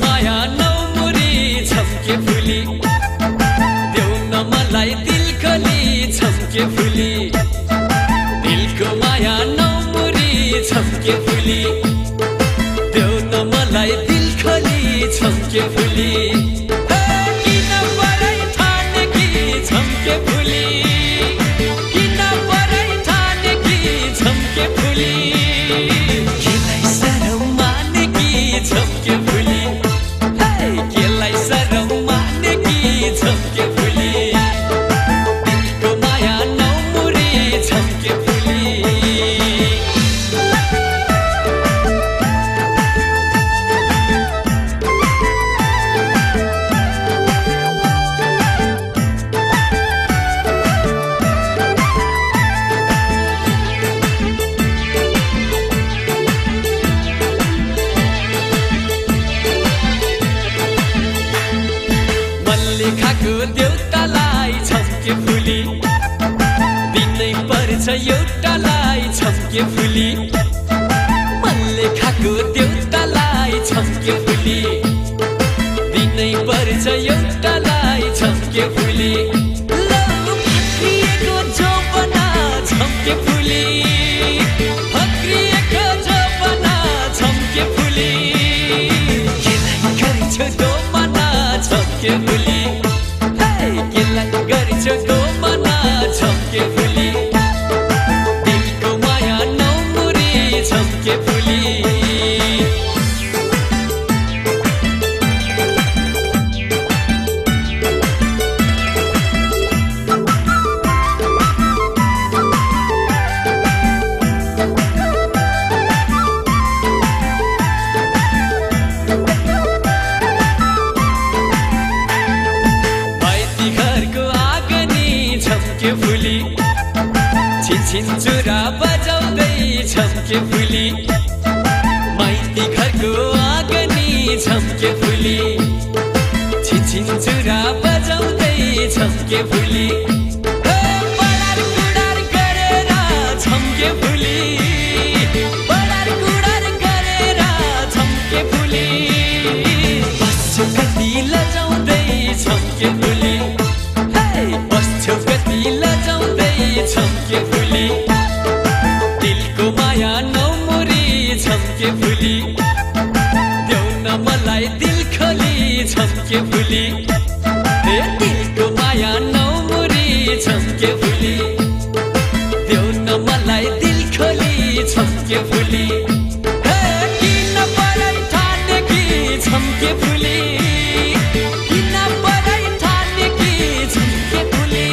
माया नौमुरी छम्के फुली। देऊ न मलाई छम्के मल्लिकाको देउतालाई छम्के फुली। दिनै पर्छ एउटालाई छम्के फुली। मल्लिकाको देउतालाई छम्के फुली। दिनै पर्छ एउटालाई छम्के फुली। लौ फक्रिएको छिनछिन चुरा बजाउँदै छम्के फुली माइती घरको आँगनी छम्के फुली छिनछिन चुरा बजाउँदै छम्के फुली देउन मलाई दिल खोली छम्के फुली. ए दिलको माया नौमुरी छम्के फुली. देउन मलाई दिल खोली छम्के फुली. छम्के फुली. किन परै ठाने कि छम्के फुली